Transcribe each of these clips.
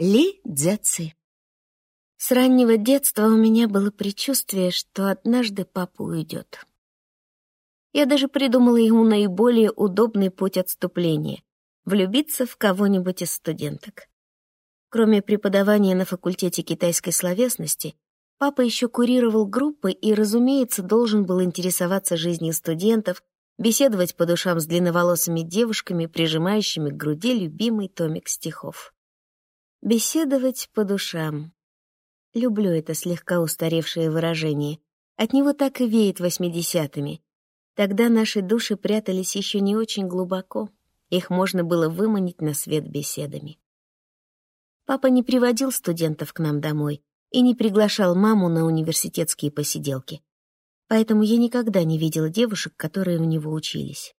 Ли Дзяци. С раннего детства у меня было предчувствие, что однажды папа уйдет. Я даже придумала ему наиболее удобный путь отступления — влюбиться в кого-нибудь из студенток. Кроме преподавания на факультете китайской словесности, папа еще курировал группы и, разумеется, должен был интересоваться жизнью студентов, беседовать по душам с длинноволосыми девушками, прижимающими к груди любимый томик стихов. Беседовать по душам. Люблю это слегка устаревшее выражение. От него так и веет восьмидесятыми. Тогда наши души прятались еще не очень глубоко. Их можно было выманить на свет беседами. Папа не приводил студентов к нам домой и не приглашал маму на университетские посиделки. Поэтому я никогда не видела девушек, которые у него учились.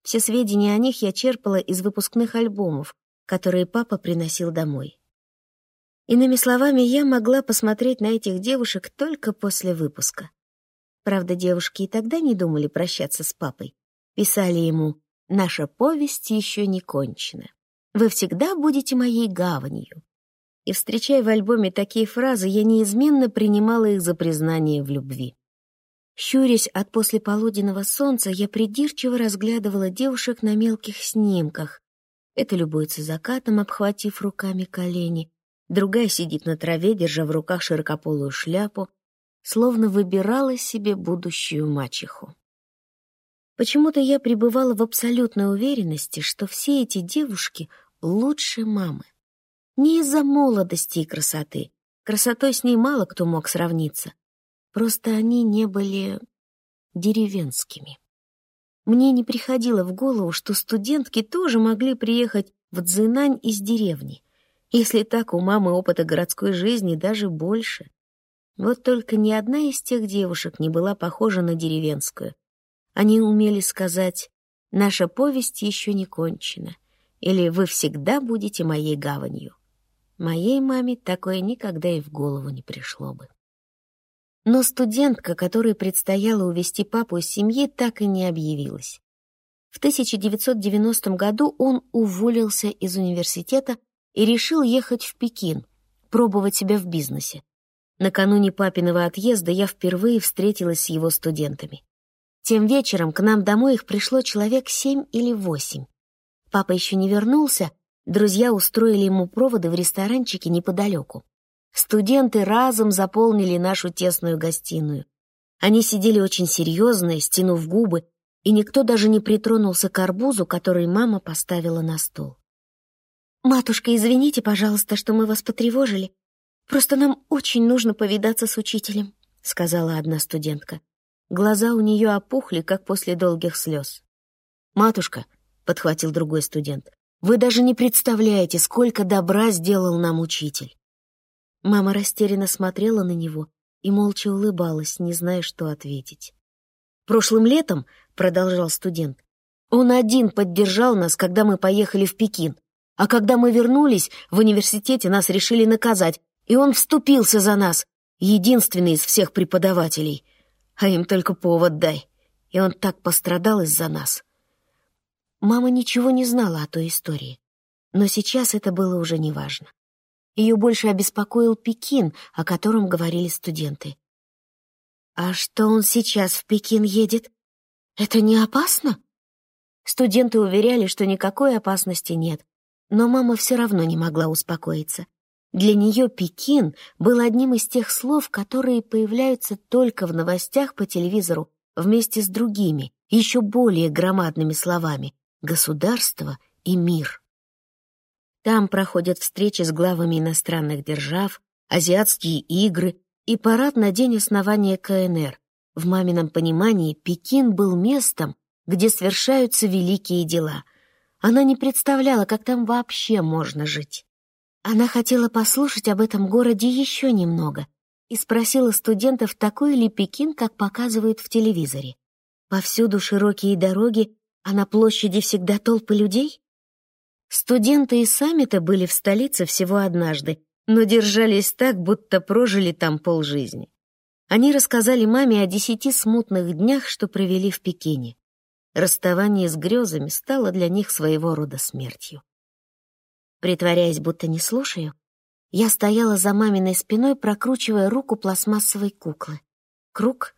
Все сведения о них я черпала из выпускных альбомов, которые папа приносил домой. Иными словами, я могла посмотреть на этих девушек только после выпуска. Правда, девушки и тогда не думали прощаться с папой. Писали ему «Наша повесть еще не кончена. Вы всегда будете моей гаванью». И, встречая в альбоме такие фразы, я неизменно принимала их за признание в любви. Щурясь от послеполуденного солнца, я придирчиво разглядывала девушек на мелких снимках. Это любуется закатом, обхватив руками колени, другая сидит на траве, держа в руках широкополую шляпу, словно выбирала себе будущую мачеху. Почему-то я пребывала в абсолютной уверенности, что все эти девушки лучше мамы. Не из-за молодости и красоты. Красотой с ней мало кто мог сравниться. Просто они не были деревенскими. Мне не приходило в голову, что студентки тоже могли приехать в Цзинань из деревни. Если так, у мамы опыта городской жизни даже больше. Вот только ни одна из тех девушек не была похожа на деревенскую. Они умели сказать «Наша повесть еще не кончена» или «Вы всегда будете моей гаванью». Моей маме такое никогда и в голову не пришло бы. Но студентка, которой предстояло увести папу из семьи, так и не объявилась. В 1990 году он уволился из университета и решил ехать в Пекин, пробовать себя в бизнесе. Накануне папиного отъезда я впервые встретилась с его студентами. Тем вечером к нам домой их пришло человек семь или восемь. Папа еще не вернулся, друзья устроили ему проводы в ресторанчике неподалеку. Студенты разом заполнили нашу тесную гостиную. Они сидели очень серьезные, стянув губы, и никто даже не притронулся к арбузу, который мама поставила на стол. «Матушка, извините, пожалуйста, что мы вас потревожили. Просто нам очень нужно повидаться с учителем», — сказала одна студентка. Глаза у нее опухли, как после долгих слез. «Матушка», — подхватил другой студент, — «вы даже не представляете, сколько добра сделал нам учитель». Мама растерянно смотрела на него и молча улыбалась, не зная, что ответить. «Прошлым летом», — продолжал студент, — «он один поддержал нас, когда мы поехали в Пекин. А когда мы вернулись, в университете нас решили наказать, и он вступился за нас, единственный из всех преподавателей. А им только повод дай. И он так пострадал из-за нас. Мама ничего не знала о той истории. Но сейчас это было уже неважно. Ее больше обеспокоил Пекин, о котором говорили студенты. «А что он сейчас в Пекин едет? Это не опасно?» Студенты уверяли, что никакой опасности нет, но мама все равно не могла успокоиться. Для нее Пекин был одним из тех слов, которые появляются только в новостях по телевизору вместе с другими, еще более громадными словами «государство» и «мир». Там проходят встречи с главами иностранных держав, азиатские игры и парад на день основания КНР. В мамином понимании Пекин был местом, где свершаются великие дела — она не представляла, как там вообще можно жить. Она хотела послушать об этом городе еще немного и спросила студентов, такой ли Пекин, как показывают в телевизоре. Повсюду широкие дороги, а на площади всегда толпы людей? Студенты сами-то были в столице всего однажды, но держались так, будто прожили там полжизни. Они рассказали маме о десяти смутных днях, что провели в Пекине. Расставание с грезами стало для них своего рода смертью. Притворяясь, будто не слушаю, Я стояла за маминой спиной, прокручивая руку пластмассовой куклы. Круг,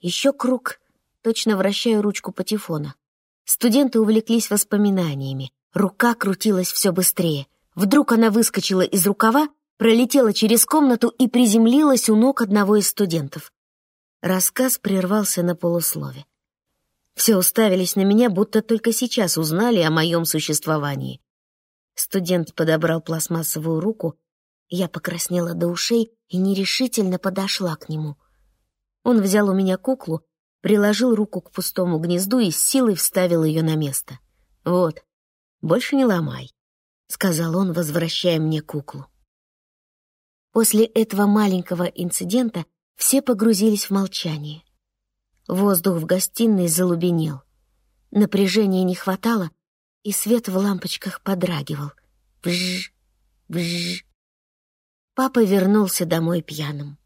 еще круг, точно вращаю ручку патефона. Студенты увлеклись воспоминаниями. Рука крутилась все быстрее. Вдруг она выскочила из рукава, пролетела через комнату и приземлилась у ног одного из студентов. Рассказ прервался на полуслове. Все уставились на меня, будто только сейчас узнали о моем существовании. Студент подобрал пластмассовую руку, я покраснела до ушей и нерешительно подошла к нему. Он взял у меня куклу, приложил руку к пустому гнезду и с силой вставил ее на место. «Вот, больше не ломай», — сказал он, возвращая мне куклу. После этого маленького инцидента все погрузились в молчание. Воздух в гостиной залубенел. Напряжения не хватало, и свет в лампочках подрагивал. Бжж, бжж. Папа вернулся домой пьяным.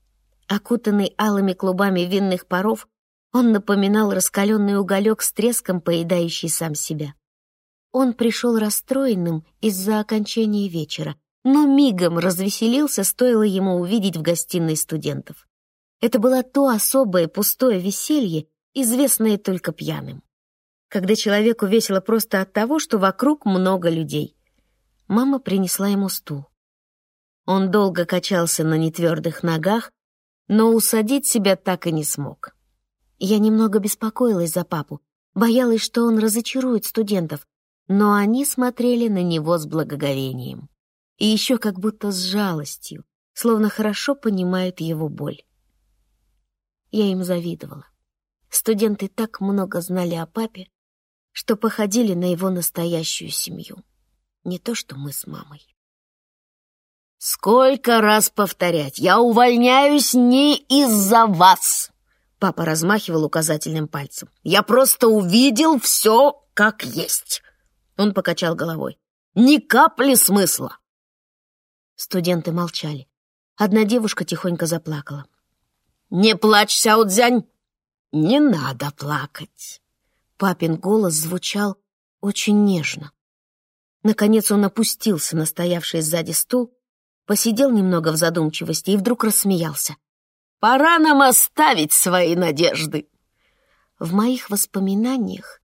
Окутанный алыми клубами винных паров, он напоминал раскаленный уголек с треском, поедающий сам себя. Он пришел расстроенным из-за окончания вечера, но мигом развеселился, стоило ему увидеть в гостиной студентов. Это было то особое пустое веселье, известное только пьяным. Когда человеку весело просто от того, что вокруг много людей. Мама принесла ему стул. Он долго качался на нетвердых ногах, но усадить себя так и не смог. Я немного беспокоилась за папу, боялась, что он разочарует студентов, но они смотрели на него с благоговением. И еще как будто с жалостью, словно хорошо понимают его боль. Я им завидовала. Студенты так много знали о папе, что походили на его настоящую семью. Не то, что мы с мамой. «Сколько раз повторять? Я увольняюсь не из-за вас!» Папа размахивал указательным пальцем. «Я просто увидел все как есть!» Он покачал головой. «Ни капли смысла!» Студенты молчали. Одна девушка тихонько заплакала. «Не плачь, Сяодзянь! Не надо плакать!» Папин голос звучал очень нежно. Наконец он опустился на стоявший сзади стул посидел немного в задумчивости и вдруг рассмеялся. «Пора нам оставить свои надежды!» В моих воспоминаниях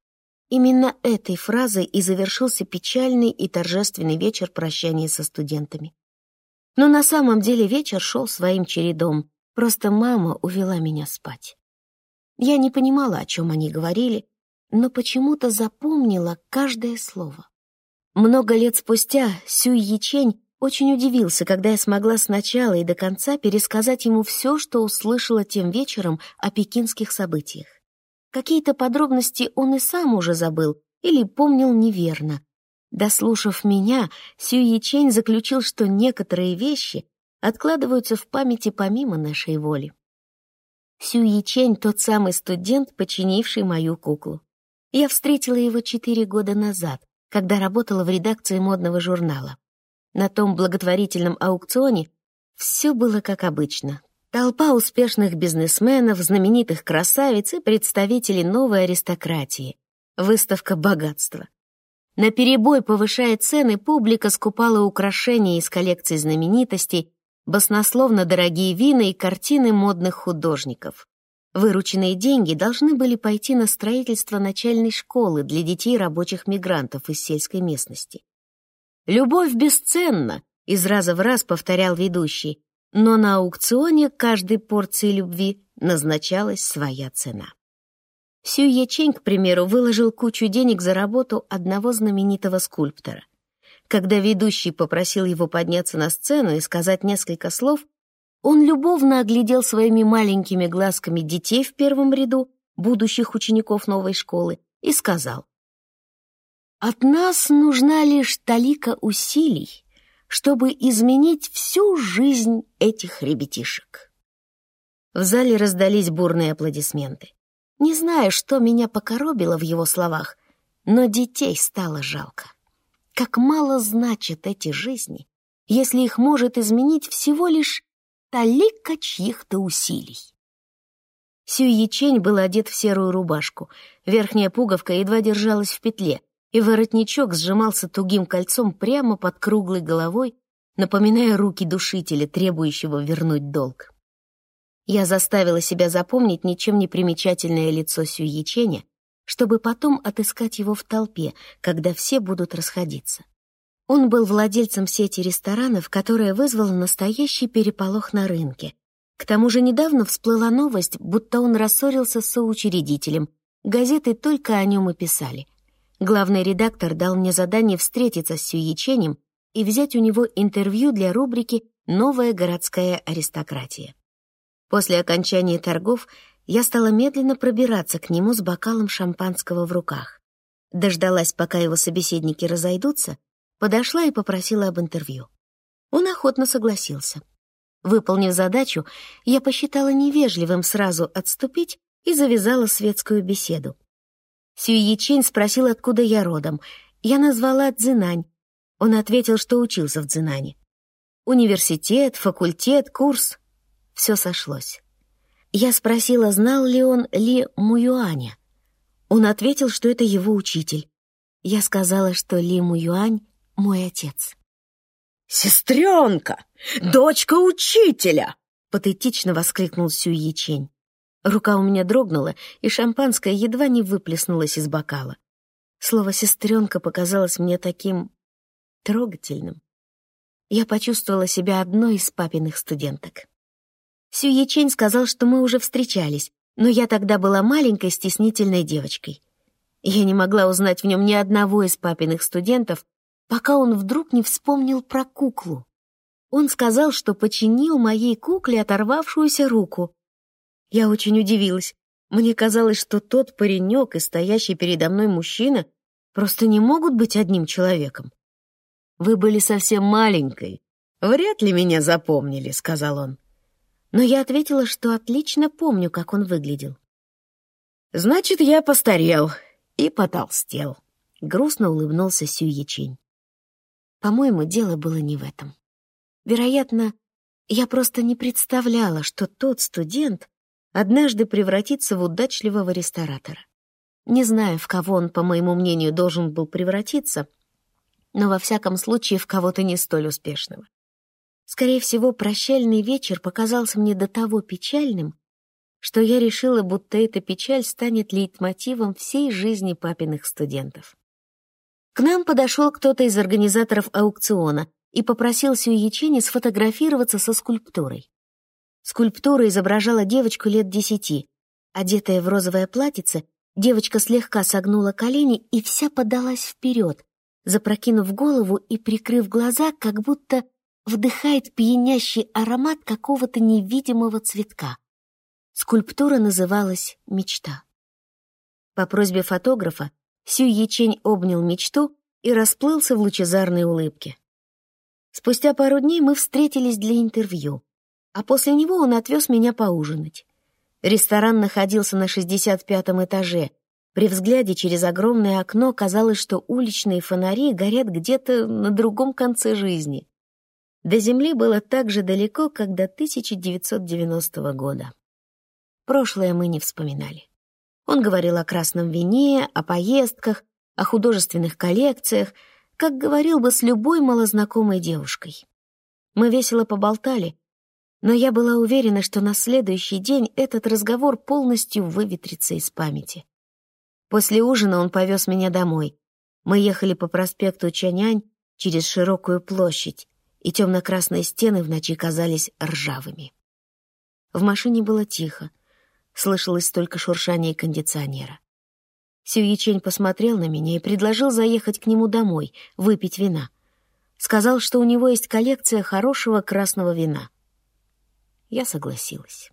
именно этой фразой и завершился печальный и торжественный вечер прощания со студентами. Но на самом деле вечер шел своим чередом, просто мама увела меня спать. Я не понимала, о чем они говорили, но почему-то запомнила каждое слово. Много лет спустя Сюй Ячень очень удивился, когда я смогла сначала и до конца пересказать ему все, что услышала тем вечером о пекинских событиях. Какие-то подробности он и сам уже забыл или помнил неверно. Дослушав меня, Сю Ячень заключил, что некоторые вещи откладываются в памяти помимо нашей воли. Сю Ячень — тот самый студент, починивший мою куклу. Я встретила его четыре года назад, когда работала в редакции модного журнала. На том благотворительном аукционе все было как обычно. Толпа успешных бизнесменов, знаменитых красавиц и представителей новой аристократии. Выставка богатства. На перебой, повышая цены, публика скупала украшения из коллекций знаменитостей, баснословно дорогие вина и картины модных художников. Вырученные деньги должны были пойти на строительство начальной школы для детей рабочих мигрантов из сельской местности. «Любовь бесценна», — из раза в раз повторял ведущий, но на аукционе каждой порции любви назначалась своя цена. Сю Ячень, к примеру, выложил кучу денег за работу одного знаменитого скульптора. Когда ведущий попросил его подняться на сцену и сказать несколько слов, он любовно оглядел своими маленькими глазками детей в первом ряду, будущих учеников новой школы, и сказал, от нас нужна лишь талика усилий, чтобы изменить всю жизнь этих ребятишек. В зале раздались бурные аплодисменты. Не знаю, что меня покоробило в его словах, но детей стало жалко. Как мало значат эти жизни, если их может изменить всего лишь талика чьих-то усилий. Сюй Ячень был одет в серую рубашку, верхняя пуговка едва держалась в петле, и воротничок сжимался тугим кольцом прямо под круглой головой, напоминая руки душителя, требующего вернуть долг. Я заставила себя запомнить ничем не примечательное лицо Сюйеченя, чтобы потом отыскать его в толпе, когда все будут расходиться. Он был владельцем сети ресторанов, которая вызвала настоящий переполох на рынке. К тому же недавно всплыла новость, будто он рассорился с соучредителем. Газеты только о нем и писали. Главный редактор дал мне задание встретиться с Сюиченем и взять у него интервью для рубрики «Новая городская аристократия». После окончания торгов я стала медленно пробираться к нему с бокалом шампанского в руках. Дождалась, пока его собеседники разойдутся, подошла и попросила об интервью. Он охотно согласился. Выполнив задачу, я посчитала невежливым сразу отступить и завязала светскую беседу. Сюй Ячень спросил, откуда я родом. Я назвала Цзинань. Он ответил, что учился в Цзинане. Университет, факультет, курс все сошлось. Я спросила, знал ли он Ли Муюаня. Он ответил, что это его учитель. Я сказала, что Ли Муюань — мой отец. «Сестренка! Дочка учителя!» — патетично воскликнул Сюй Ячень. Рука у меня дрогнула, и шампанское едва не выплеснулось из бокала. Слово «сестренка» показалось мне таким трогательным. Я почувствовала себя одной из папиных студенток. Сю Ячень сказал, что мы уже встречались, но я тогда была маленькой стеснительной девочкой. Я не могла узнать в нем ни одного из папиных студентов, пока он вдруг не вспомнил про куклу. Он сказал, что починил моей кукле оторвавшуюся руку. Я очень удивилась. Мне казалось, что тот паренек и стоящий передо мной мужчина просто не могут быть одним человеком. «Вы были совсем маленькой. Вряд ли меня запомнили», — сказал он но я ответила, что отлично помню, как он выглядел. «Значит, я постарел и потолстел», — грустно улыбнулся Сю Ячень. По-моему, дело было не в этом. Вероятно, я просто не представляла, что тот студент однажды превратится в удачливого ресторатора. Не знаю, в кого он, по моему мнению, должен был превратиться, но во всяком случае в кого-то не столь успешного. Скорее всего, прощальный вечер показался мне до того печальным, что я решила, будто эта печаль станет лейтмотивом всей жизни папиных студентов. К нам подошел кто-то из организаторов аукциона и попросил Сюичини сфотографироваться со скульптурой. Скульптура изображала девочку лет десяти. Одетая в розовое платьице, девочка слегка согнула колени и вся подалась вперед, запрокинув голову и прикрыв глаза, как будто вдыхает пьянящий аромат какого-то невидимого цветка. Скульптура называлась «Мечта». По просьбе фотографа Сю Ячень обнял мечту и расплылся в лучезарной улыбке. Спустя пару дней мы встретились для интервью, а после него он отвез меня поужинать. Ресторан находился на 65-м этаже. При взгляде через огромное окно казалось, что уличные фонари горят где-то на другом конце жизни. До Земли было так же далеко, как до 1990 года. Прошлое мы не вспоминали. Он говорил о красном вине, о поездках, о художественных коллекциях, как говорил бы с любой малознакомой девушкой. Мы весело поболтали, но я была уверена, что на следующий день этот разговор полностью выветрится из памяти. После ужина он повез меня домой. Мы ехали по проспекту Чанянь через широкую площадь, и темно-красные стены в ночи казались ржавыми. В машине было тихо, слышалось только шуршание кондиционера. Сюичень посмотрел на меня и предложил заехать к нему домой, выпить вина. Сказал, что у него есть коллекция хорошего красного вина. Я согласилась.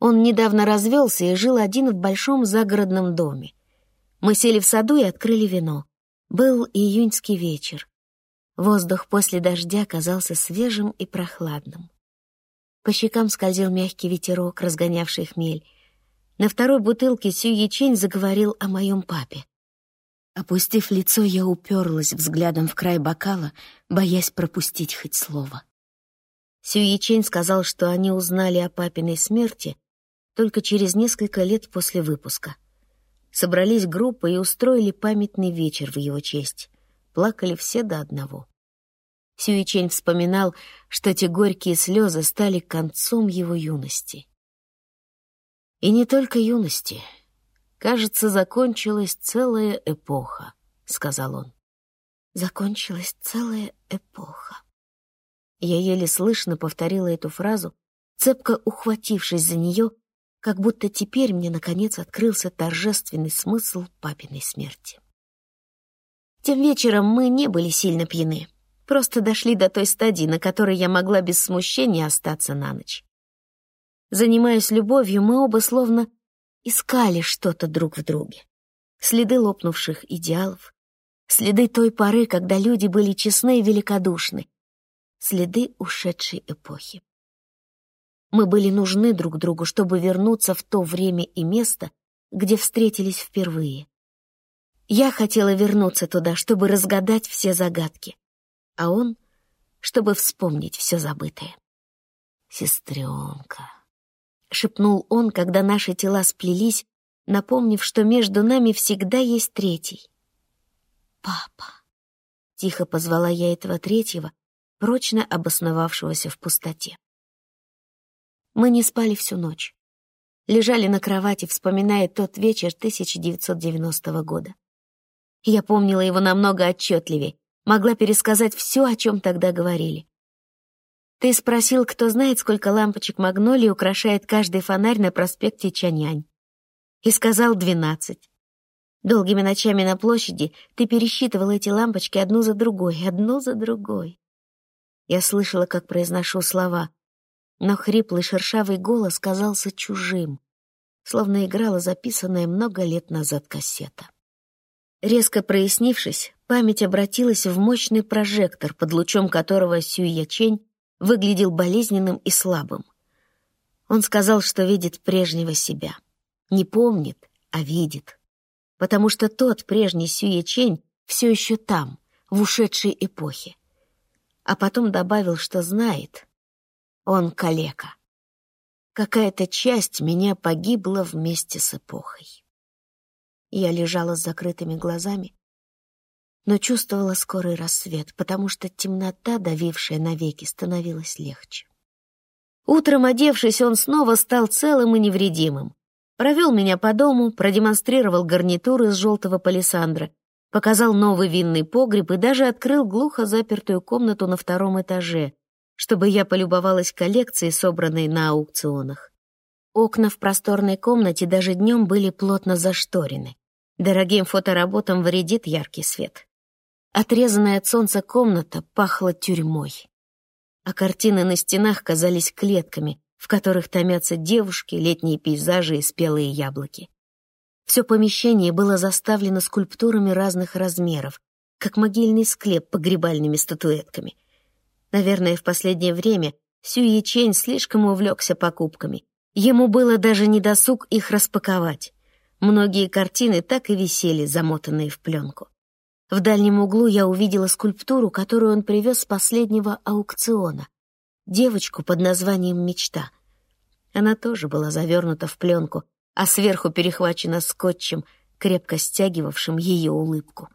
Он недавно развелся и жил один в большом загородном доме. Мы сели в саду и открыли вино. Был июньский вечер. Воздух после дождя казался свежим и прохладным. По щекам скользил мягкий ветерок, разгонявший хмель. На второй бутылке Сю Ячень заговорил о моем папе. Опустив лицо, я уперлась взглядом в край бокала, боясь пропустить хоть слово. Сю Ячень сказал, что они узнали о папиной смерти только через несколько лет после выпуска. Собрались группы и устроили памятный вечер в его честь плакали все до одного. Сюичень вспоминал, что те горькие слезы стали концом его юности. И не только юности. Кажется, закончилась целая эпоха, — сказал он. Закончилась целая эпоха. Я еле слышно повторила эту фразу, цепко ухватившись за нее, как будто теперь мне, наконец, открылся торжественный смысл папиной смерти. Тем вечером мы не были сильно пьяны. Просто дошли до той стадии, на которой я могла без смущения остаться на ночь. Занимаясь любовью, мы оба словно искали что-то друг в друге. Следы лопнувших идеалов, следы той поры, когда люди были честны и великодушны, следы ушедшей эпохи. Мы были нужны друг другу, чтобы вернуться в то время и место, где встретились впервые. Я хотела вернуться туда, чтобы разгадать все загадки, а он, чтобы вспомнить все забытое. «Сестренка», — шепнул он, когда наши тела сплелись, напомнив, что между нами всегда есть третий. «Папа», — тихо позвала я этого третьего, прочно обосновавшегося в пустоте. Мы не спали всю ночь. Лежали на кровати, вспоминая тот вечер 1990 года. Я помнила его намного отчетливее, могла пересказать все, о чем тогда говорили. Ты спросил, кто знает, сколько лампочек магнолии украшает каждый фонарь на проспекте Чаньянь. И сказал двенадцать. Долгими ночами на площади ты пересчитывал эти лампочки одну за другой, одну за другой. Я слышала, как произношу слова, но хриплый шершавый голос казался чужим, словно играла записанная много лет назад кассета. Резко прояснившись, память обратилась в мощный прожектор, под лучом которого Сюй Ячень выглядел болезненным и слабым. Он сказал, что видит прежнего себя. Не помнит, а видит. Потому что тот прежний Сюй Ячень все еще там, в ушедшей эпохе. А потом добавил, что знает. Он калека. Какая-то часть меня погибла вместе с эпохой. Я лежала с закрытыми глазами, но чувствовала скорый рассвет, потому что темнота, давившая навеки, становилась легче. Утром, одевшись, он снова стал целым и невредимым. Провел меня по дому, продемонстрировал гарнитуры из желтого палисандра, показал новый винный погреб и даже открыл глухо запертую комнату на втором этаже, чтобы я полюбовалась коллекцией, собранной на аукционах. Окна в просторной комнате даже днем были плотно зашторены. Дорогим фотоработам вредит яркий свет. Отрезанная от солнца комната пахла тюрьмой. А картины на стенах казались клетками, в которых томятся девушки, летние пейзажи и спелые яблоки. Все помещение было заставлено скульптурами разных размеров, как могильный склеп погребальными статуэтками. Наверное, в последнее время Сюи Чень слишком увлекся покупками — Ему было даже недосуг их распаковать. Многие картины так и висели, замотанные в пленку. В дальнем углу я увидела скульптуру, которую он привез с последнего аукциона. Девочку под названием «Мечта». Она тоже была завернута в пленку, а сверху перехвачена скотчем, крепко стягивавшим ее улыбку.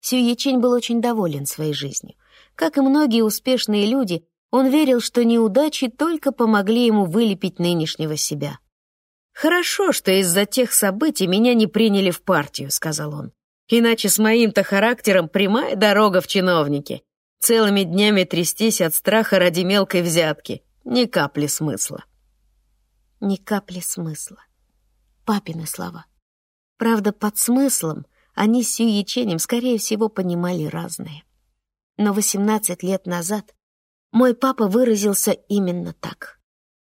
Сюечень был очень доволен своей жизнью. Как и многие успешные люди, он верил, что неудачи только помогли ему вылепить нынешнего себя. «Хорошо, что из-за тех событий меня не приняли в партию», — сказал он. «Иначе с моим-то характером прямая дорога в чиновники. Целыми днями трястись от страха ради мелкой взятки. Ни капли смысла». Ни капли смысла. Папины слова. Правда, под смыслом они с Сюиченем, скорее всего, понимали разное. Но 18 лет назад мой папа выразился именно так.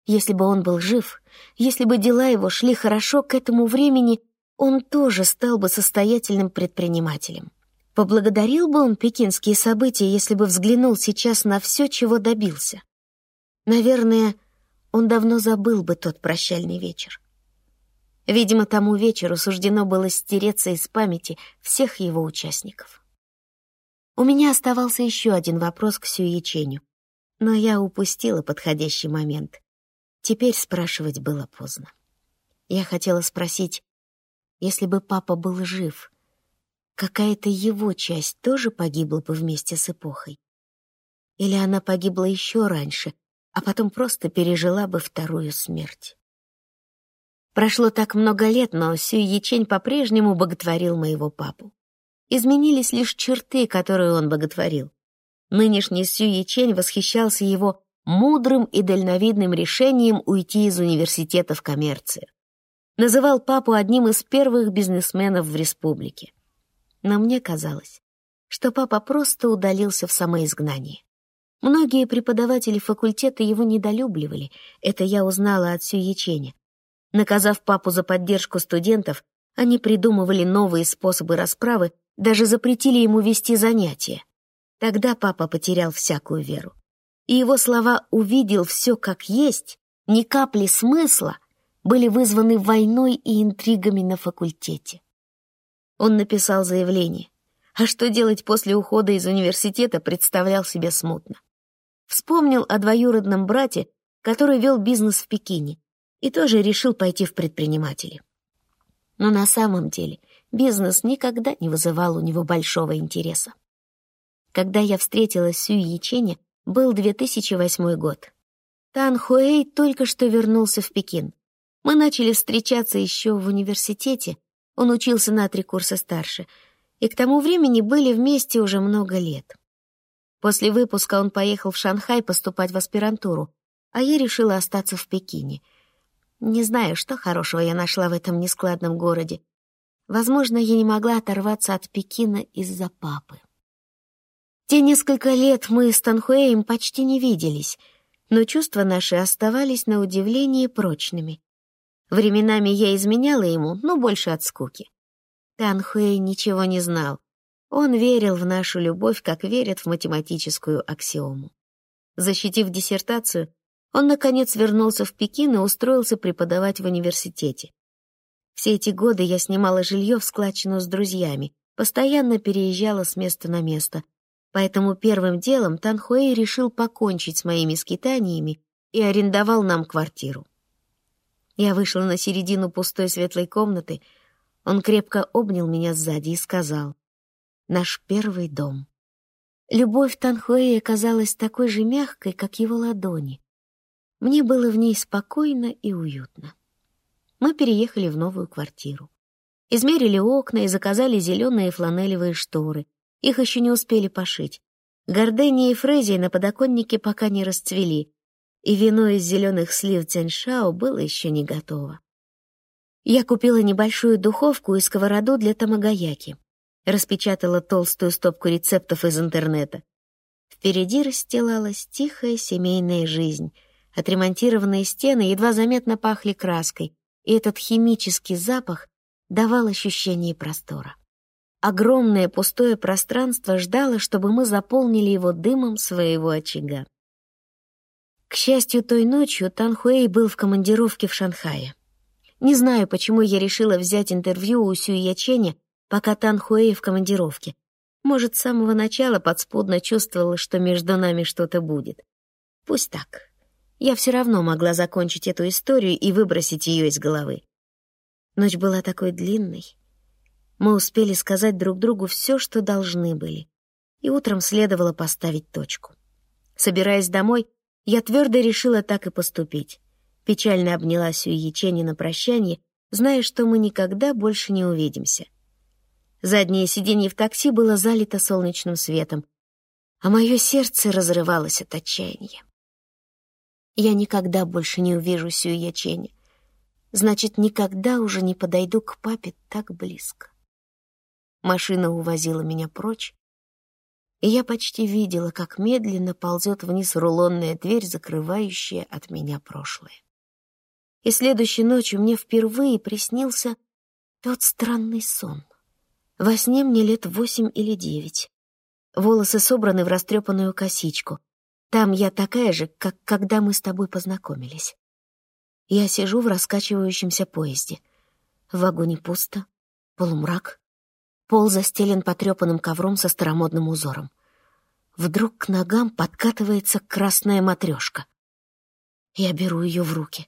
Если бы он был жив, если бы дела его шли хорошо к этому времени, он тоже стал бы состоятельным предпринимателем. Поблагодарил бы он пекинские события, если бы взглянул сейчас на все, чего добился. Наверное, он давно забыл бы тот прощальный вечер. Видимо, тому вечеру суждено было стереться из памяти всех его участников. У меня оставался еще один вопрос к Сюиченю. Но я упустила подходящий момент. Теперь спрашивать было поздно. Я хотела спросить, если бы папа был жив, какая-то его часть тоже погибла бы вместе с эпохой? Или она погибла еще раньше, а потом просто пережила бы вторую смерть. Прошло так много лет, но Сюй Ячень по-прежнему боготворил моего папу. Изменились лишь черты, которые он боготворил. Нынешний Сюй Ячень восхищался его мудрым и дальновидным решением уйти из университета в коммерцию. Называл папу одним из первых бизнесменов в республике. Но мне казалось, что папа просто удалился в самоизгнание. Многие преподаватели факультета его недолюбливали, это я узнала от Сюеченя. Наказав папу за поддержку студентов, они придумывали новые способы расправы, даже запретили ему вести занятия. Тогда папа потерял всякую веру. И его слова «увидел все как есть», ни капли смысла, были вызваны войной и интригами на факультете. Он написал заявление, а что делать после ухода из университета, представлял себе смутно. Вспомнил о двоюродном брате, который вел бизнес в Пекине, и тоже решил пойти в предприниматели. Но на самом деле бизнес никогда не вызывал у него большого интереса. Когда я встретила Сюй Яченя, был 2008 год. Тан Хуэй только что вернулся в Пекин. Мы начали встречаться еще в университете, он учился на три курса старше, и к тому времени были вместе уже много лет. После выпуска он поехал в Шанхай поступать в аспирантуру, а я решила остаться в Пекине. Не знаю, что хорошего я нашла в этом нескладном городе. Возможно, я не могла оторваться от Пекина из-за папы. Те несколько лет мы с Танхуэем почти не виделись, но чувства наши оставались на удивление прочными. Временами я изменяла ему, но больше от скуки. Танхуэй ничего не знал. Он верил в нашу любовь, как верят в математическую аксиому. Защитив диссертацию, он, наконец, вернулся в Пекин и устроился преподавать в университете. Все эти годы я снимала жилье в складчину с друзьями, постоянно переезжала с места на место, поэтому первым делом Танхуэй решил покончить с моими скитаниями и арендовал нам квартиру. Я вышла на середину пустой светлой комнаты, он крепко обнял меня сзади и сказал, наш первый дом. Любовь Танхуэя казалась такой же мягкой, как его ладони. Мне было в ней спокойно и уютно. Мы переехали в новую квартиру. Измерили окна и заказали зеленые фланелевые шторы. Их еще не успели пошить. Гордения и фрезии на подоконнике пока не расцвели, и вино из зеленых слив Цяньшао было еще не готово. Я купила небольшую духовку и сковороду для тамагаяки распечатала толстую стопку рецептов из интернета. Впереди расстилалась тихая семейная жизнь. Отремонтированные стены едва заметно пахли краской, и этот химический запах давал ощущение простора. Огромное пустое пространство ждало, чтобы мы заполнили его дымом своего очага. К счастью, той ночью Танхуэй был в командировке в Шанхае. Не знаю, почему я решила взять интервью у Сюй Яченя пока Тан Хуэй в командировке. Может, с самого начала подспудно чувствовала, что между нами что-то будет. Пусть так. Я все равно могла закончить эту историю и выбросить ее из головы. Ночь была такой длинной. Мы успели сказать друг другу все, что должны были, и утром следовало поставить точку. Собираясь домой, я твердо решила так и поступить. Печально обняла Сюй Ячени на прощание, зная, что мы никогда больше не увидимся. Заднее сиденье в такси было залито солнечным светом, а мое сердце разрывалось от отчаяния. Я никогда больше не увижу Сюй Яченя. Значит, никогда уже не подойду к папе так близко. Машина увозила меня прочь, и я почти видела, как медленно ползет вниз рулонная дверь, закрывающая от меня прошлое. И следующей ночью мне впервые приснился тот странный сон — во сне мне лет восемь или девять. Волосы собраны в растрепанную косичку. Там я такая же, как когда мы с тобой познакомились. Я сижу в раскачивающемся поезде. В вагоне пусто, полумрак. Пол застелен потрепанным ковром со старомодным узором. Вдруг к ногам подкатывается красная матрешка. Я беру ее в руки.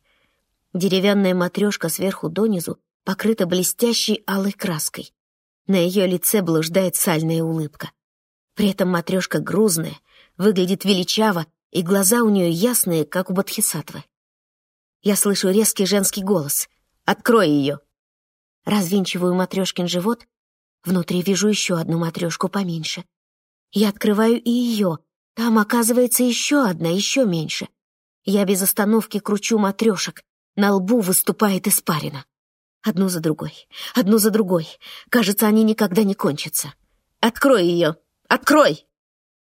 Деревянная матрешка сверху донизу покрыта блестящей алой краской. На ее лице блуждает сальная улыбка. При этом матрешка грузная, выглядит величаво, и глаза у нее ясные, как у Бодхисаттвы. Я слышу резкий женский голос. «Открой ее!» Развинчиваю матрешкин живот. Внутри вижу еще одну матрешку поменьше. Я открываю и ее. Там, оказывается, еще одна, еще меньше. Я без остановки кручу матрешек. На лбу выступает испарина. Одну за другой, одну за другой. Кажется, они никогда не кончатся. «Открой ее! Открой!»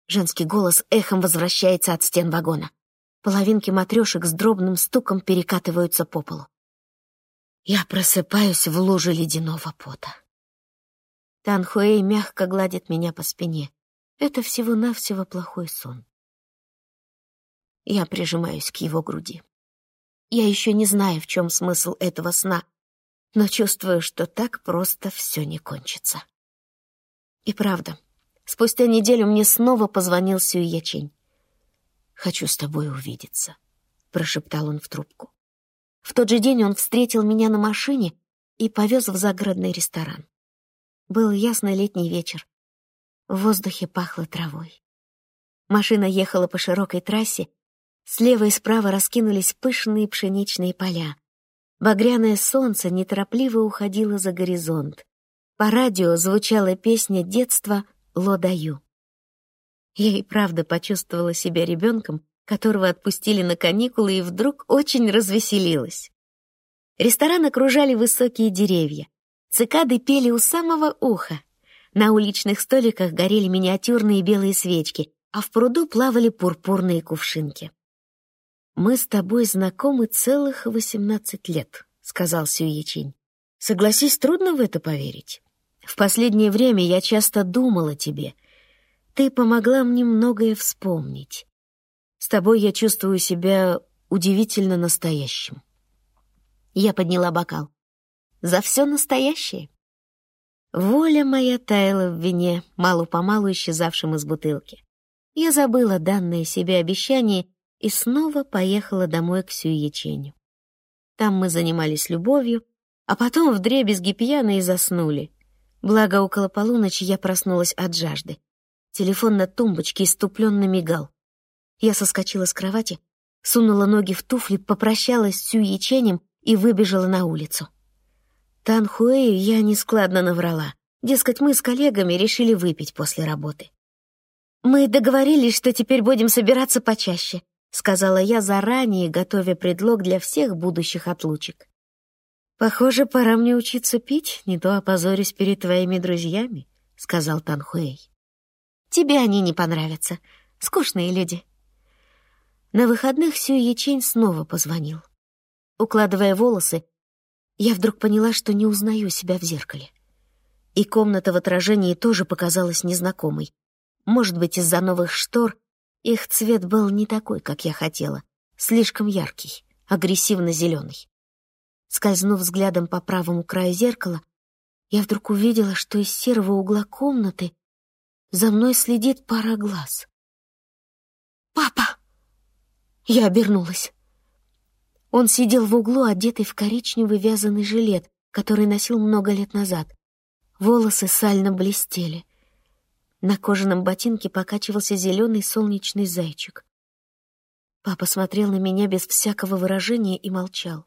Женский голос эхом возвращается от стен вагона. Половинки матрешек с дробным стуком перекатываются по полу. Я просыпаюсь в луже ледяного пота. Танхуэй мягко гладит меня по спине. Это всего-навсего плохой сон. Я прижимаюсь к его груди. Я еще не знаю, в чем смысл этого сна, но чувствую, что так просто все не кончится. И правда, спустя неделю мне снова позвонил Сюй Ячень. «Хочу с тобой увидеться», — прошептал он в трубку. В тот же день он встретил меня на машине и повез в загородный ресторан. Был ясный летний вечер. В воздухе пахло травой. Машина ехала по широкой трассе, слева и справа раскинулись пышные пшеничные поля. Багряное солнце неторопливо уходило за горизонт. По радио звучала песня детства «Лодаю». Я и правда почувствовала себя ребенком, которого отпустили на каникулы, и вдруг очень развеселилась. Ресторан окружали высокие деревья. Цикады пели у самого уха. На уличных столиках горели миниатюрные белые свечки, а в пруду плавали пурпурные кувшинки. «Мы с тобой знакомы целых восемнадцать лет», — сказал Сюечень. «Согласись, трудно в это поверить. В последнее время я часто думал о тебе, ты помогла мне многое вспомнить. С тобой я чувствую себя удивительно настоящим. Я подняла бокал. За все настоящее. Воля моя таяла в вине, мало-помалу исчезавшем из бутылки. Я забыла данное себе обещание и снова поехала домой к Сюеченю. Там мы занимались любовью, а потом вдребезги пьяно и заснули. Благо, около полуночи я проснулась от жажды. Телефон на тумбочке иступленно мигал. Я соскочила с кровати, сунула ноги в туфли, попрощалась с Сю Яченем и выбежала на улицу. Тан Хуэю я нескладно наврала. Дескать, мы с коллегами решили выпить после работы. «Мы договорились, что теперь будем собираться почаще», — сказала я заранее, готовя предлог для всех будущих отлучек. «Похоже, пора мне учиться пить, не то опозорюсь перед твоими друзьями», — сказал Танхуэй. Тебе они не понравятся. Скучные люди». На выходных Сю Ячень снова позвонил. Укладывая волосы, я вдруг поняла, что не узнаю себя в зеркале. И комната в отражении тоже показалась незнакомой. Может быть, из-за новых штор их цвет был не такой, как я хотела, слишком яркий, агрессивно-зеленый. Скользнув взглядом по правому краю зеркала, я вдруг увидела, что из серого угла комнаты за мной следит пара глаз. «Папа!» Я обернулась. Он сидел в углу, одетый в коричневый вязаный жилет, который носил много лет назад. Волосы сально блестели. На кожаном ботинке покачивался зеленый солнечный зайчик. Папа смотрел на меня без всякого выражения и молчал.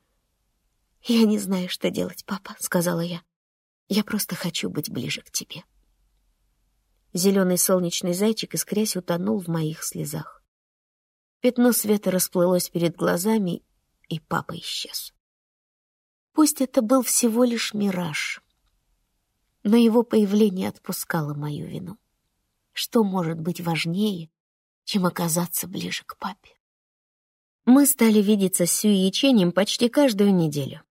«Я не знаю, что делать, папа», — сказала я. «Я просто хочу быть ближе к тебе». Зеленый солнечный зайчик, искрясь, утонул в моих слезах. Пятно света расплылось перед глазами, и папа исчез. Пусть это был всего лишь мираж, но его появление отпускало мою вину. Что может быть важнее, чем оказаться ближе к папе? Мы стали видеться с Сюй Яченем почти каждую неделю.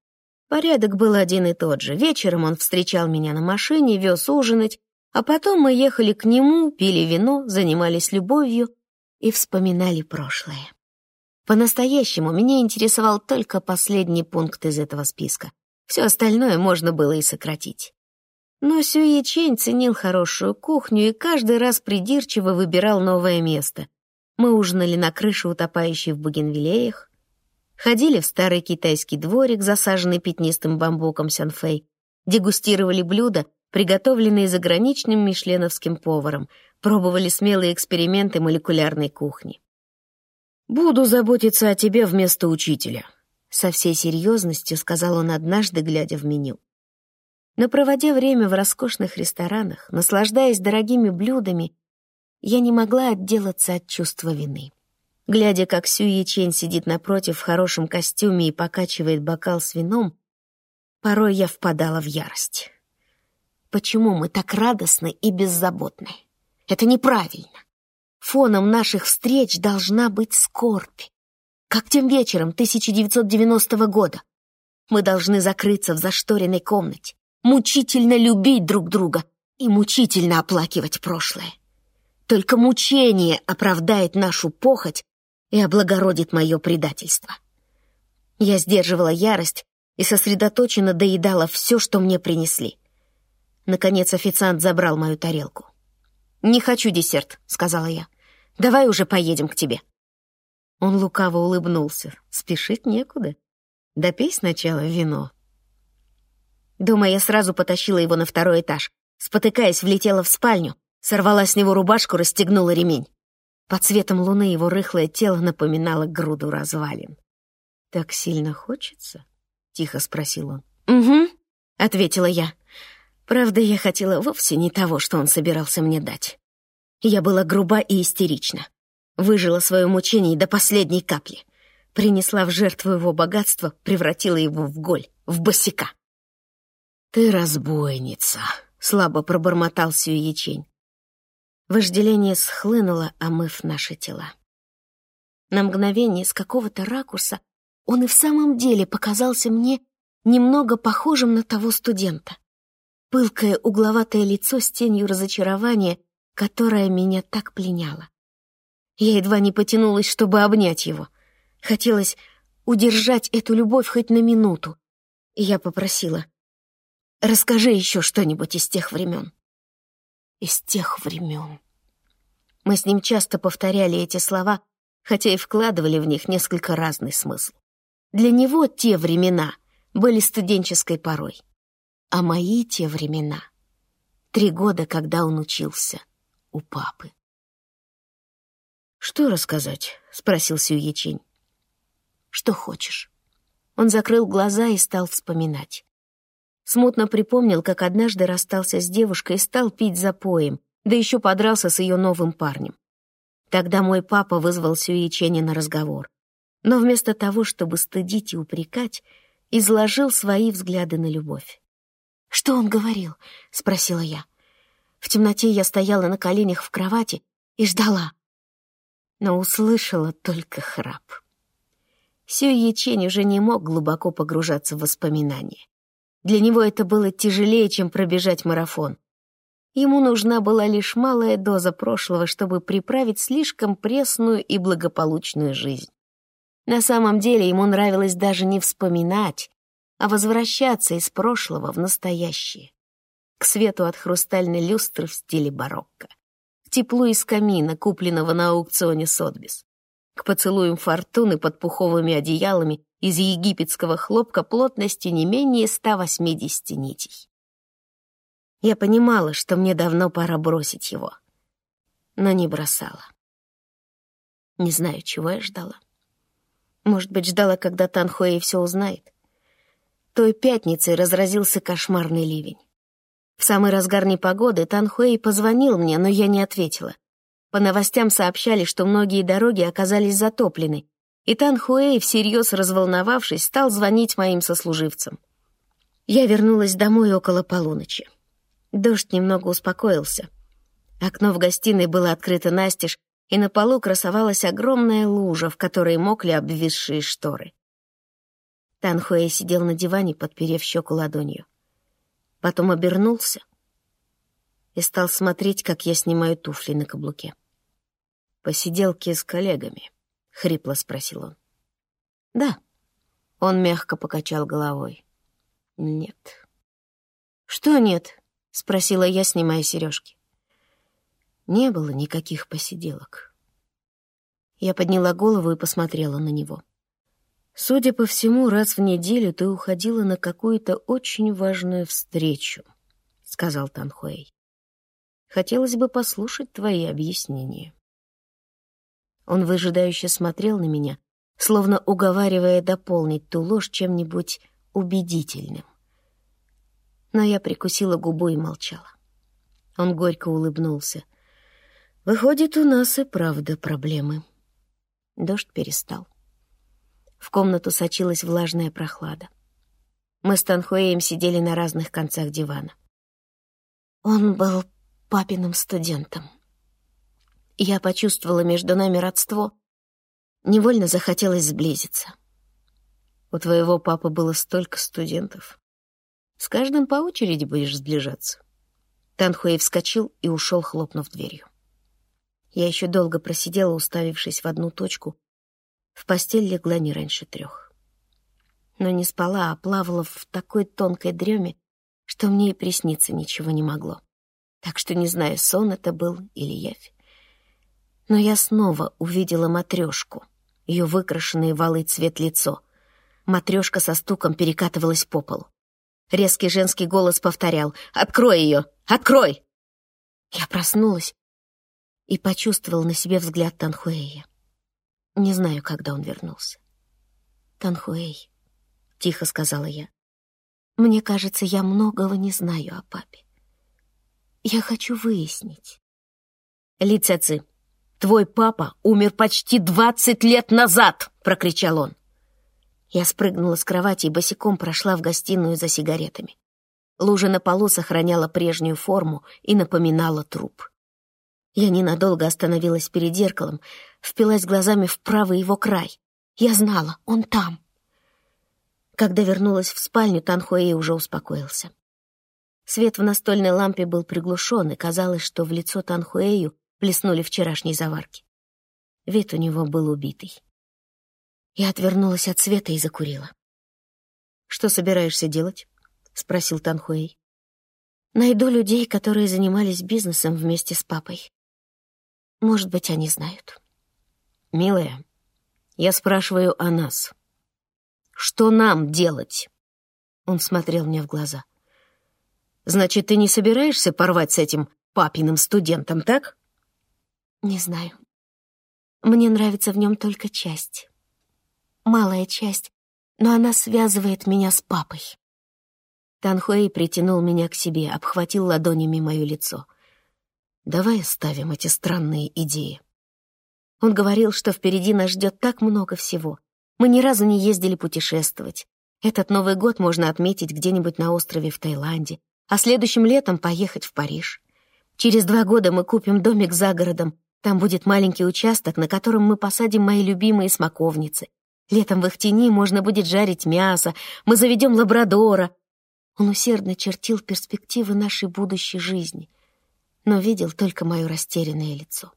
Порядок был один и тот же. Вечером он встречал меня на машине, вез ужинать, а потом мы ехали к нему, пили вино, занимались любовью и вспоминали прошлое. По-настоящему меня интересовал только последний пункт из этого списка. Все остальное можно было и сократить. Но Сюи Чень ценил хорошую кухню и каждый раз придирчиво выбирал новое место. Мы ужинали на крыше, утопающей в бугенвилеях, ходили в старый китайский дворик, засаженный пятнистым бамбуком сянфэй, дегустировали блюда, приготовленные заграничным мишленовским поваром, пробовали смелые эксперименты молекулярной кухни. «Буду заботиться о тебе вместо учителя», — со всей серьезностью сказал он однажды, глядя в меню. Но проводя время в роскошных ресторанах, наслаждаясь дорогими блюдами, я не могла отделаться от чувства вины. Глядя, как Сю Ячень сидит напротив в хорошем костюме и покачивает бокал с вином, порой я впадала в ярость. Почему мы так радостны и беззаботны? Это неправильно. Фоном наших встреч должна быть скорбь. Как тем вечером 1990 года. Мы должны закрыться в зашторенной комнате, мучительно любить друг друга и мучительно оплакивать прошлое. Только мучение оправдает нашу похоть и облагородит мое предательство. Я сдерживала ярость и сосредоточенно доедала все, что мне принесли. Наконец официант забрал мою тарелку. «Не хочу десерт», — сказала я. «Давай уже поедем к тебе». Он лукаво улыбнулся. «Спешить некуда. Допей сначала вино». Дома я сразу потащила его на второй этаж. Спотыкаясь, влетела в спальню, сорвала с него рубашку, расстегнула ремень. Под светом луны его рыхлое тело напоминало груду развалин. «Так сильно хочется?» — тихо спросил он. «Угу», — ответила я. Правда, я хотела вовсе не того, что он собирался мне дать. Я была груба и истерична. Выжила свое мучение до последней капли. Принесла в жертву его богатство, превратила его в голь, в босика. «Ты разбойница», — слабо пробормотал Сью Ячень. Вожделение схлынуло, омыв наши тела. На мгновение с какого-то ракурса он и в самом деле показался мне немного похожим на того студента. Пылкое угловатое лицо с тенью разочарования, которое меня так пленяло. Я едва не потянулась, чтобы обнять его. Хотелось удержать эту любовь хоть на минуту. И я попросила, расскажи еще что-нибудь из тех времен из тех времен. Мы с ним часто повторяли эти слова, хотя и вкладывали в них несколько разный смысл. Для него те времена были студенческой порой, а мои те времена — три года, когда он учился у папы. «Что рассказать?» — спросил Сюечень. «Что хочешь». Он закрыл глаза и стал вспоминать. Смутно припомнил, как однажды расстался с девушкой и стал пить запоем, да еще подрался с ее новым парнем. Тогда мой папа вызвал Сюичени на разговор. Но вместо того, чтобы стыдить и упрекать, изложил свои взгляды на любовь. «Что он говорил?» — спросила я. В темноте я стояла на коленях в кровати и ждала. Но услышала только храп. Сюй Ячень уже не мог глубоко погружаться в воспоминания. Для него это было тяжелее, чем пробежать марафон. Ему нужна была лишь малая доза прошлого, чтобы приправить слишком пресную и благополучную жизнь. На самом деле ему нравилось даже не вспоминать, а возвращаться из прошлого в настоящее. К свету от хрустальной люстры в стиле барокко. К теплу из камина, купленного на аукционе Сотбис. К поцелуям фортуны под пуховыми одеялами из египетского хлопка плотностью не менее 180 нитей. Я понимала, что мне давно пора бросить его, но не бросала. Не знаю, чего я ждала. Может быть, ждала, когда Танхуэй все узнает. Той пятницей разразился кошмарный ливень. В самый разгар непогоды Танхуэй позвонил мне, но я не ответила. По новостям сообщали, что многие дороги оказались затоплены, и Тан Хуэй, всерьез разволновавшись, стал звонить моим сослуживцам. Я вернулась домой около полуночи. Дождь немного успокоился. Окно в гостиной было открыто настежь, и на полу красовалась огромная лужа, в которой мокли обвисшие шторы. Тан Хуэй сидел на диване, подперев щеку ладонью. Потом обернулся и стал смотреть, как я снимаю туфли на каблуке. Посиделки с коллегами. — хрипло спросил он. «Да». Он мягко покачал головой. «Нет». «Что нет?» — спросила я, снимая сережки. Не было никаких посиделок. Я подняла голову и посмотрела на него. «Судя по всему, раз в неделю ты уходила на какую-то очень важную встречу», — сказал Танхуэй. Хотелось бы послушать твои объяснения». Он выжидающе смотрел на меня, словно уговаривая дополнить ту ложь чем-нибудь убедительным. Но я прикусила губу и молчала. Он горько улыбнулся. «Выходит, у нас и правда проблемы». Дождь перестал. В комнату сочилась влажная прохлада. Мы с Танхуэем сидели на разных концах дивана. Он был папиным студентом. Я почувствовала между нами родство. Невольно захотелось сблизиться. У твоего папы было столько студентов. С каждым по очереди будешь сближаться. Танхуэй вскочил и ушел, хлопнув дверью. Я еще долго просидела, уставившись в одну точку. В постель легла не раньше трех. Но не спала, а плавала в такой тонкой дреме, что мне и присниться ничего не могло. Так что не знаю, сон это был или явь. Но я снова увидела матрешку, ее выкрашенное валы цвет лицо. Матрешка со стуком перекатывалась по полу. Резкий женский голос повторял «Открой ее! Открой!» Я проснулась и почувствовал на себе взгляд Танхуэя. Не знаю, когда он вернулся. «Танхуэй», — тихо сказала я, — «мне кажется, я многого не знаю о папе. Я хочу выяснить». Ли Цеци, твой папа умер почти двадцать лет назад!» — прокричал он. Я спрыгнула с кровати и босиком прошла в гостиную за сигаретами. Лужа на полу сохраняла прежнюю форму и напоминала труп. Я ненадолго остановилась перед зеркалом, впилась глазами в правый его край. Я знала, он там. Когда вернулась в спальню, Танхуэй уже успокоился. Свет в настольной лампе был приглушен, и казалось, что в лицо Танхуэю плеснули вчерашней заварки. Вид у него был убитый. Я отвернулась от света и закурила. «Что собираешься делать?» — спросил Танхуэй. «Найду людей, которые занимались бизнесом вместе с папой. Может быть, они знают». «Милая, я спрашиваю о нас. Что нам делать?» Он смотрел мне в глаза. «Значит, ты не собираешься порвать с этим папиным студентом, так?» «Не знаю. Мне нравится в нем только часть. Малая часть, но она связывает меня с папой». Танхуэй притянул меня к себе, обхватил ладонями мое лицо. «Давай оставим эти странные идеи». Он говорил, что впереди нас ждет так много всего. Мы ни разу не ездили путешествовать. Этот Новый год можно отметить где-нибудь на острове в Таиланде, а следующим летом поехать в Париж. Через два года мы купим домик за городом. Там будет маленький участок, на котором мы посадим мои любимые смоковницы. Летом в их тени можно будет жарить мясо, мы заведем лабрадора, он усердно чертил перспективы нашей будущей жизни, но видел только мое растерянное лицо.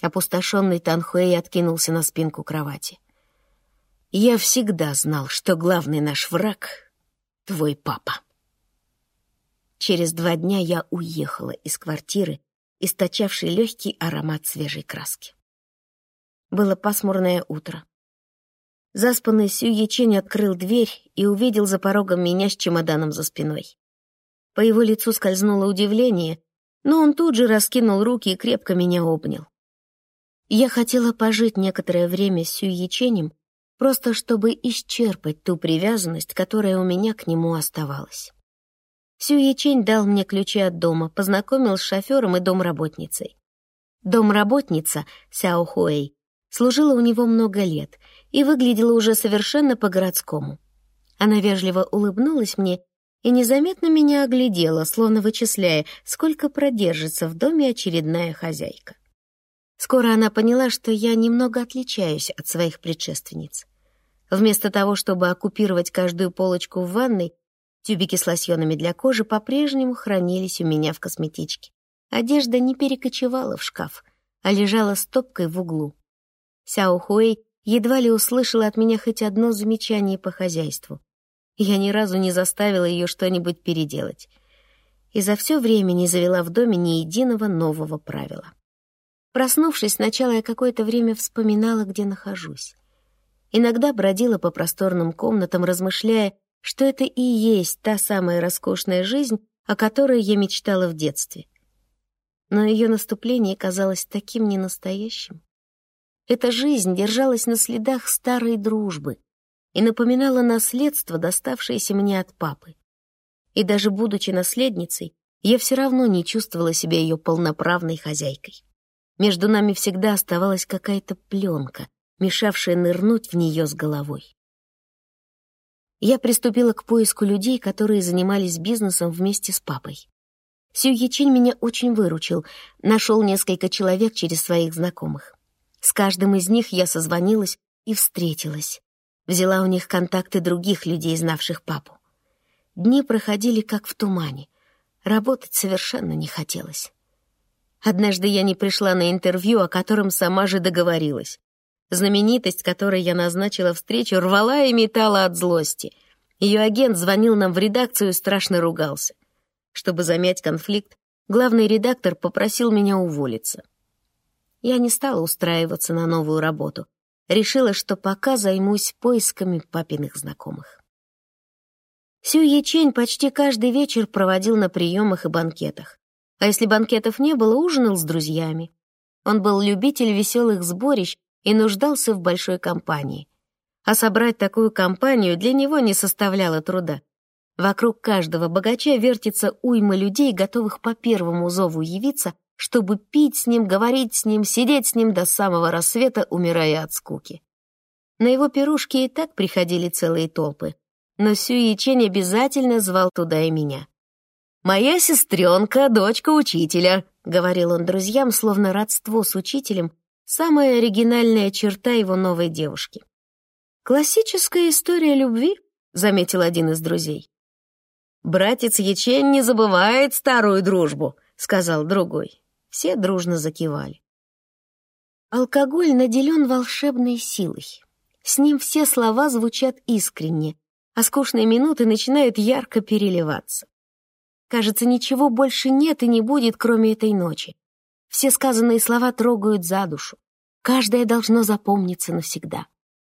Опустошенный Танхуэй откинулся на спинку кровати. «Я всегда знал, что главный наш враг — твой папа». Через два дня я уехала из квартиры, источавшей легкий аромат свежей краски. Было пасмурное утро. Заспанный Сю Ячень открыл дверь и увидел за порогом меня с чемоданом за спиной. По его лицу скользнуло удивление, но он тут же раскинул руки и крепко меня обнял. Я хотела пожить некоторое время с Сю Яченем, просто чтобы исчерпать ту привязанность, которая у меня к нему оставалась. Сю Ячень дал мне ключи от дома, познакомил с шофером и домработницей. Домработница, Сяо Хуэй, служила у него много лет и выглядела уже совершенно по-городскому. Она вежливо улыбнулась мне и незаметно меня оглядела, словно вычисляя, сколько продержится в доме очередная хозяйка. Скоро она поняла, что я немного отличаюсь от своих предшественниц. Вместо того, чтобы оккупировать каждую полочку в ванной, тюбики с лосьонами для кожи по-прежнему хранились у меня в косметичке. Одежда не перекочевала в шкаф, а лежала стопкой в углу. Сяо Хуэй едва ли услышала от меня хоть одно замечание по хозяйству. Я ни разу не заставила ее что-нибудь переделать. И за все время не завела в доме ни единого нового правила. Проснувшись, сначала я какое-то время вспоминала, где нахожусь. Иногда бродила по просторным комнатам, размышляя, что это и есть та самая роскошная жизнь, о которой я мечтала в детстве. Но ее наступление казалось таким ненастоящим. Эта жизнь держалась на следах старой дружбы и напоминала наследство, доставшееся мне от папы. И даже будучи наследницей, я все равно не чувствовала себя ее полноправной хозяйкой. Между нами всегда оставалась какая-то пленка, мешавшая нырнуть в нее с головой. Я приступила к поиску людей, которые занимались бизнесом вместе с папой. Сю Ячень меня очень выручил, нашел несколько человек через своих знакомых. С каждым из них я созвонилась и встретилась. Взяла у них контакты других людей, знавших папу. Дни проходили как в тумане. Работать совершенно не хотелось. Однажды я не пришла на интервью, о котором сама же договорилась. Знаменитость, которой я назначила встречу, рвала и метала от злости. Ее агент звонил нам в редакцию и страшно ругался. Чтобы замять конфликт, главный редактор попросил меня уволиться. Я не стала устраиваться на новую работу. Решила, что пока займусь поисками папиных знакомых. Сю Ячень почти каждый вечер проводил на приемах и банкетах. А если банкетов не было, ужинал с друзьями. Он был любитель веселых сборищ и нуждался в большой компании. А собрать такую компанию для него не составляло труда. Вокруг каждого богача вертится уйма людей, готовых по первому зову явиться, чтобы пить с ним, говорить с ним, сидеть с ним до самого рассвета, умирая от скуки. На его пирушки и так приходили целые толпы, но Сю Ячень обязательно звал туда и меня. «Моя сестренка, дочка учителя», — говорил он друзьям, словно родство с учителем, самая оригинальная черта его новой девушки. «Классическая история любви», — заметил один из друзей. «Братец Ячень не забывает старую дружбу», — сказал другой. Все дружно закивали. Алкоголь наделен волшебной силой. С ним все слова звучат искренне, а скучные минуты начинают ярко переливаться. Кажется, ничего больше нет и не будет, кроме этой ночи. Все сказанные слова трогают за душу. Каждое должно запомниться навсегда.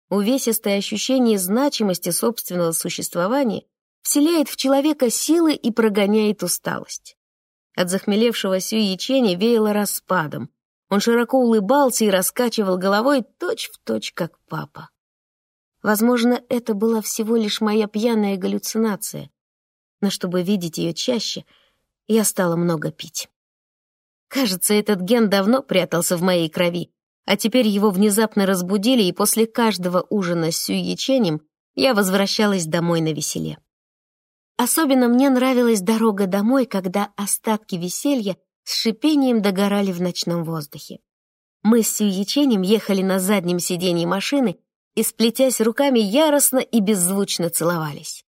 Увесистое ощущение значимости собственного существования вселяет в человека силы и прогоняет усталость. От захмелевшего Сю Яченя веяло распадом. Он широко улыбался и раскачивал головой точь-в-точь, точь, как папа. Возможно, это была всего лишь моя пьяная галлюцинация, но чтобы видеть ее чаще, я стала много пить. Кажется, этот ген давно прятался в моей крови, а теперь его внезапно разбудили, и после каждого ужина с сюй-яченем я возвращалась домой на веселе. Особенно мне нравилась дорога домой, когда остатки веселья с шипением догорали в ночном воздухе. Мы с сюй-яченем ехали на заднем сиденье машины и, сплетясь руками, яростно и беззвучно целовались.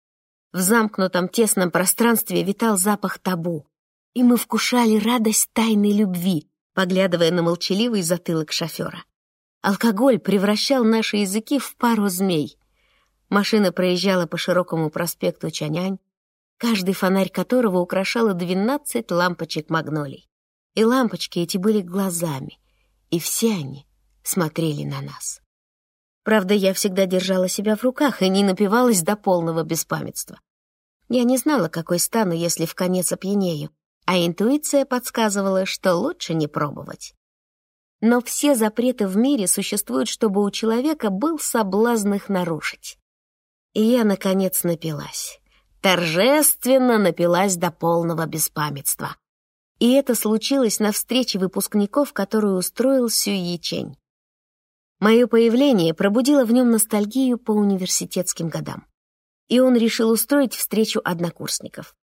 В замкнутом тесном пространстве витал запах табу, и мы вкушали радость тайной любви, поглядывая на молчаливый затылок шофера. Алкоголь превращал наши языки в пару змей. Машина проезжала по широкому проспекту Чанянь, каждый фонарь которого украшало двенадцать лампочек магнолий. И лампочки эти были глазами, и все они смотрели на нас. Правда, я всегда держала себя в руках и не напивалась до полного беспамятства. Я не знала, какой стану, если в конец опьянею, а интуиция подсказывала, что лучше не пробовать. Но все запреты в мире существуют, чтобы у человека был соблазн их нарушить. И я, наконец, напилась. Торжественно напилась до полного беспамятства. И это случилось на встрече выпускников, которую устроил Сюй Ячень. Мое появление пробудило в нем ностальгию по университетским годам. И он решил устроить встречу однокурсников.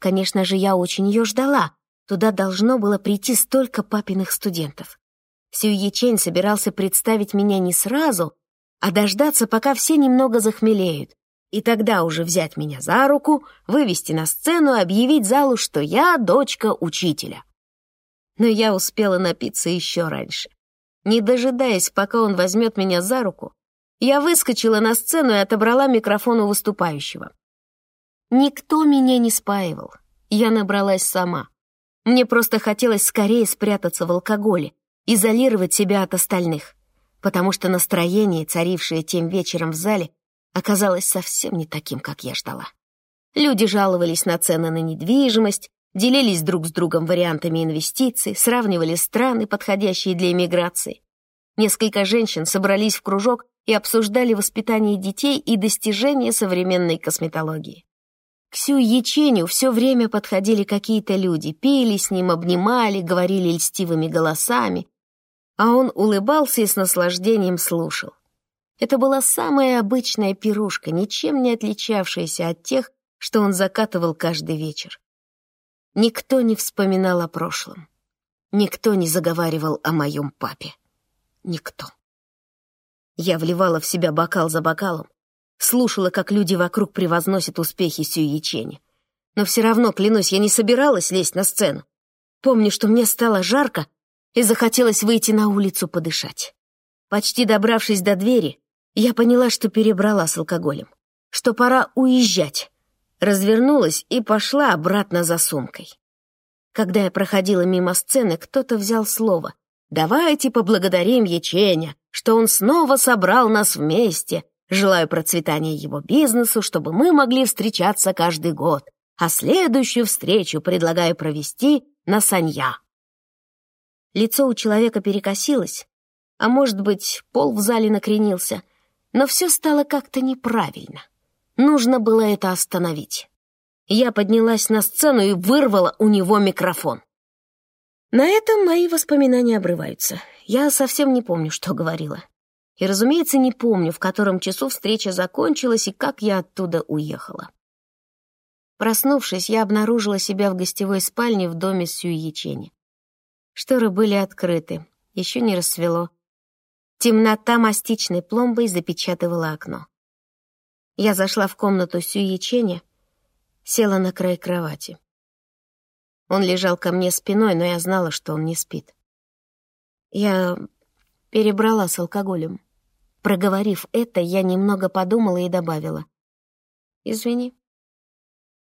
Конечно же, я очень ее ждала. Туда должно было прийти столько папиных студентов. Сью Ячень собирался представить меня не сразу, а дождаться, пока все немного захмелеют, и тогда уже взять меня за руку, вывести на сцену и объявить залу, что я дочка учителя. Но я успела напиться еще раньше. Не дожидаясь, пока он возьмет меня за руку, я выскочила на сцену и отобрала микрофон у выступающего. Никто меня не спаивал, я набралась сама. Мне просто хотелось скорее спрятаться в алкоголе, изолировать себя от остальных, потому что настроение, царившее тем вечером в зале, оказалось совсем не таким, как я ждала. Люди жаловались на цены на недвижимость, делились друг с другом вариантами инвестиций, сравнивали страны, подходящие для эмиграции. Несколько женщин собрались в кружок и обсуждали воспитание детей и достижения современной косметологии. К Сю Яченю все время подходили какие-то люди, пели с ним, обнимали, говорили льстивыми голосами, а он улыбался и с наслаждением слушал. Это была самая обычная пирушка, ничем не отличавшаяся от тех, что он закатывал каждый вечер. Никто не вспоминал о прошлом. Никто не заговаривал о моем папе. Никто. Я вливала в себя бокал за бокалом, слушала, как люди вокруг превозносят успехи Сюичени. Но все равно, клянусь, я не собиралась лезть на сцену. Помню, что мне стало жарко, и захотелось выйти на улицу подышать. Почти добравшись до двери, я поняла, что перебрала с алкоголем, что пора уезжать. Развернулась и пошла обратно за сумкой. Когда я проходила мимо сцены, кто-то взял слово. «Давайте поблагодарим Яченя, что он снова собрал нас вместе. Желаю процветания его бизнесу, чтобы мы могли встречаться каждый год. А следующую встречу предлагаю провести на Санья». Лицо у человека перекосилось, а может быть, пол в зале накренился, но все стало как-то неправильно. Нужно было это остановить. Я поднялась на сцену и вырвала у него микрофон. На этом мои воспоминания обрываются. Я совсем не помню, что говорила. И, разумеется, не помню, в котором часу встреча закончилась и как я оттуда уехала. Проснувшись, я обнаружила себя в гостевой спальне в доме Сюйячени. Шторы были открыты, еще не рассвело. Темнота мастичной пломбой запечатывала окно. Я зашла в комнату Сюиченя, села на край кровати. Он лежал ко мне спиной, но я знала, что он не спит. Я перебрала с алкоголем. Проговорив это, я немного подумала и добавила. «Извини».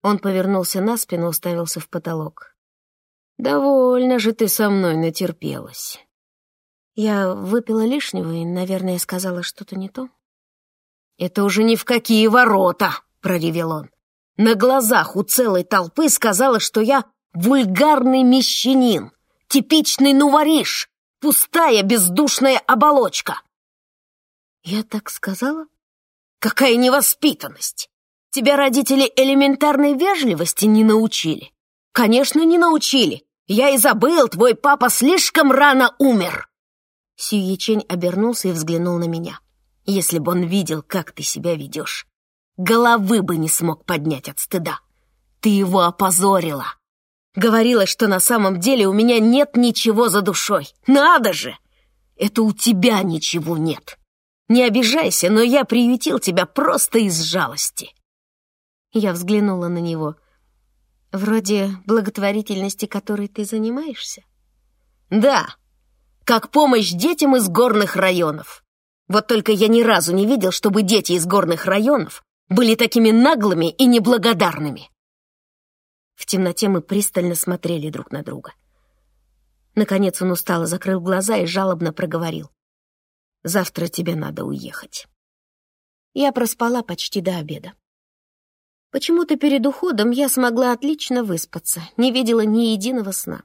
Он повернулся на спину, уставился в потолок. «Довольно же ты со мной натерпелась». Я выпила лишнего и, наверное, сказала что-то не то. «Это уже ни в какие ворота!» — проревел он. «На глазах у целой толпы сказала, что я вульгарный мещанин, типичный нувориш, пустая бездушная оболочка». «Я так сказала?» «Какая невоспитанность! Тебя родители элементарной вежливости не научили?» «Конечно, не научили. Я и забыл, твой папа слишком рано умер!» Сюечень обернулся и взглянул на меня. «Если бы он видел, как ты себя ведешь, головы бы не смог поднять от стыда. Ты его опозорила. Говорила, что на самом деле у меня нет ничего за душой. Надо же! Это у тебя ничего нет. Не обижайся, но я приютил тебя просто из жалости». Я взглянула на него — Вроде благотворительности, которой ты занимаешься? Да, как помощь детям из горных районов. Вот только я ни разу не видел, чтобы дети из горных районов были такими наглыми и неблагодарными. В темноте мы пристально смотрели друг на друга. Наконец он устало закрыл глаза и жалобно проговорил. «Завтра тебе надо уехать». Я проспала почти до обеда. Почему-то перед уходом я смогла отлично выспаться, не видела ни единого сна.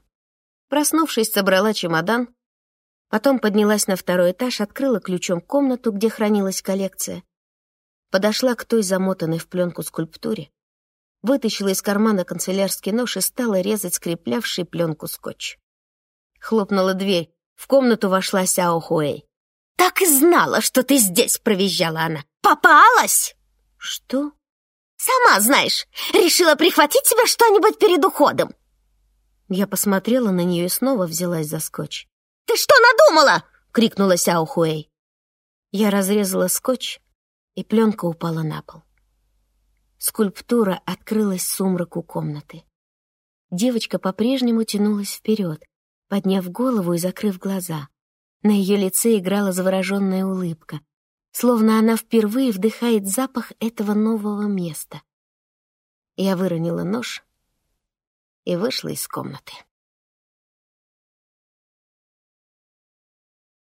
Проснувшись, собрала чемодан, потом поднялась на второй этаж, открыла ключом комнату, где хранилась коллекция, подошла к той замотанной в пленку скульптуре, вытащила из кармана канцелярский нож и стала резать скреплявший пленку скотч. Хлопнула дверь, в комнату вошла Сяо Хуэй. «Так и знала, что ты здесь!» — провизжала она. «Попалась!» «Что?» Сама знаешь, решила прихватить себе что-нибудь перед уходом. Я посмотрела на нее и снова взялась за скотч. «Ты что надумала?» — крикнула Сяо Хуэй. Я разрезала скотч, и пленка упала на пол. Скульптура открылась сумраку комнаты. Девочка по-прежнему тянулась вперед, подняв голову и закрыв глаза. На ее лице играла завороженная улыбка, словно она впервые вдыхает запах этого нового места. Я выронила нож и вышла из комнаты.